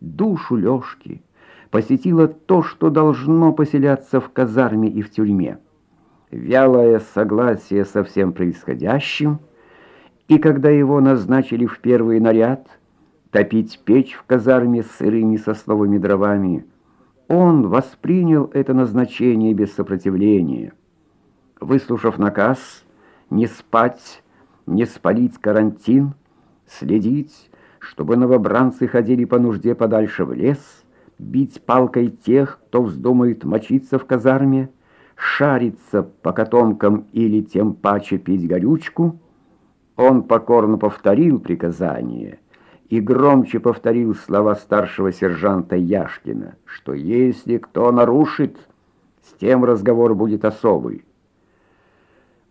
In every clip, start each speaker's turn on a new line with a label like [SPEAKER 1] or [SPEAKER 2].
[SPEAKER 1] душу Лёшки посетило то, что должно поселяться в казарме и в тюрьме. Вялое согласие со всем происходящим, и когда его назначили в первый наряд топить печь в казарме с сырыми сосновыми дровами, он воспринял это назначение без сопротивления. Выслушав наказ не спать, не спалить карантин, следить, чтобы новобранцы ходили по нужде подальше в лес — бить палкой тех, кто вздумает мочиться в казарме, шариться по котомкам или тем паче пить горючку, он покорно повторил приказание и громче повторил слова старшего сержанта Яшкина, что если кто нарушит, с тем разговор будет особый.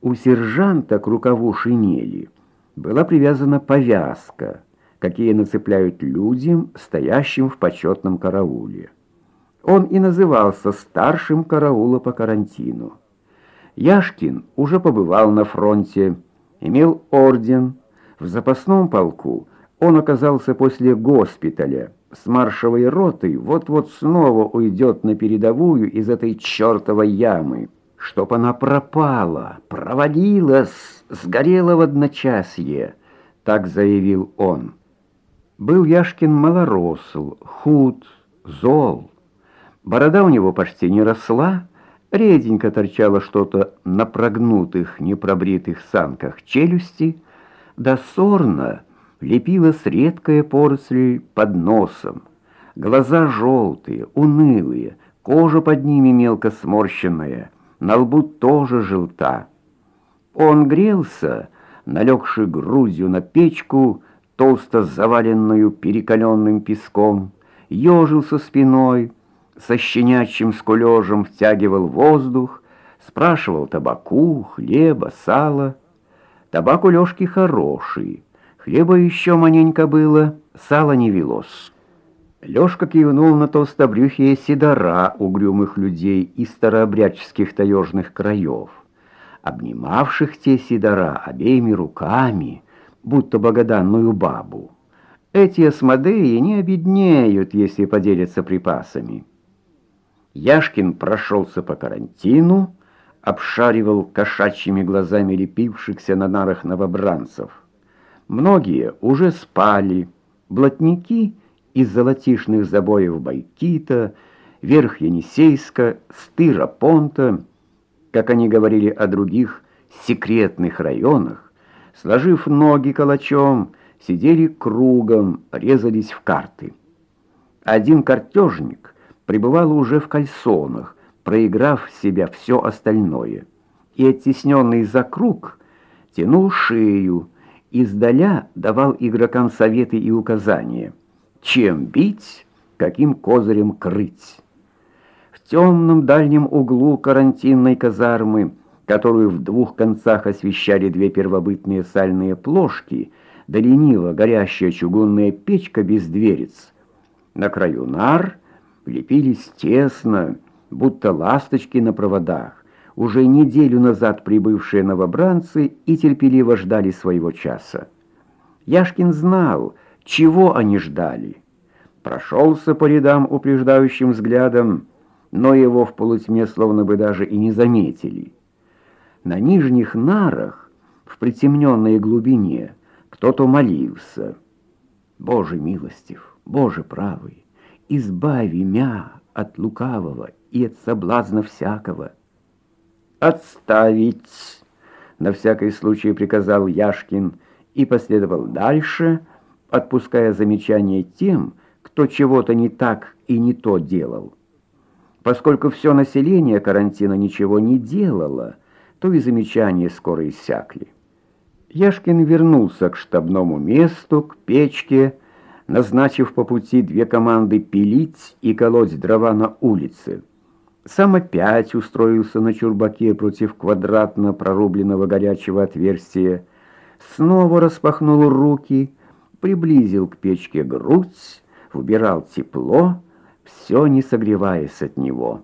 [SPEAKER 1] У сержанта к рукаву шинели была привязана повязка — какие нацепляют людям, стоящим в почетном карауле. Он и назывался старшим караула по карантину. Яшкин уже побывал на фронте, имел орден. В запасном полку он оказался после госпиталя. С маршевой ротой вот-вот снова уйдет на передовую из этой чертовой ямы. Чтоб она пропала, провалилась, сгорела в одночасье, так заявил он. Был Яшкин малоросл, худ, зол. Борода у него почти не росла, реденько торчало что-то на прогнутых, непробритых санках челюсти, да сорно лепилась редкая поросль под носом. Глаза желтые, унылые, кожа под ними мелко сморщенная, на лбу тоже желта. Он грелся, налегший грудью на печку, толсто заваленную перекаленным песком, ежился спиной, со щенячьим скулежем втягивал воздух, спрашивал табаку, хлеба, сала. Табак у Лёшки хороший, хлеба еще маненько было, сала не велось. Лёшка кивнул на толстобрюхие седора угрюмых людей из старообрядческих таежных краев, обнимавших те седора обеими руками, будто богоданную бабу. Эти осмодеи не обеднеют, если поделятся припасами. Яшкин прошелся по карантину, обшаривал кошачьими глазами лепившихся на нарах новобранцев. Многие уже спали, блатники из золотишных забоев Байкита, Верх-Енисейска, Стыра-Понта, как они говорили о других секретных районах, сложив ноги калачом, сидели кругом, резались в карты. Один картежник пребывал уже в кальсонах, проиграв в себя все остальное, и оттесненный за круг тянул шею, издаля давал игрокам советы и указания, чем бить, каким козырем крыть. В темном дальнем углу карантинной казармы которую в двух концах освещали две первобытные сальные плошки, да лениво горящая чугунная печка без дверец. На краю нар лепились тесно, будто ласточки на проводах, уже неделю назад прибывшие новобранцы и терпеливо ждали своего часа. Яшкин знал, чего они ждали. Прошелся по рядам упреждающим взглядом, но его в полутьме словно бы даже и не заметили. На нижних нарах, в притемненной глубине, кто-то молился. «Боже милостив, Боже правый, избави мя от лукавого и от соблазна всякого». «Отставить!» — на всякий случай приказал Яшкин и последовал дальше, отпуская замечания тем, кто чего-то не так и не то делал. Поскольку все население карантина ничего не делало, то и замечания скоро иссякли. Яшкин вернулся к штабному месту, к печке, назначив по пути две команды пилить и колоть дрова на улице. Сам опять устроился на чурбаке против квадратно прорубленного горячего отверстия, снова распахнул руки, приблизил к печке грудь, убирал тепло, все не согреваясь от него.